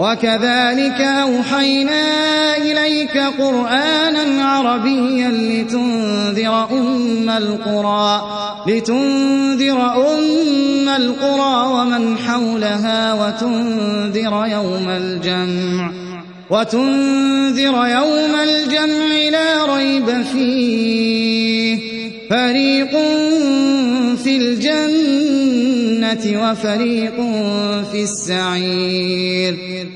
وكذلك أوحينا إليك قرآنا عربيا لتنذر أم القرى لتنذر أم القرى ومن حولها وتنذر يوم الجمع وتنذر يوم الجمع لا ريب فيه فريق في الجنة وفريق في السعير.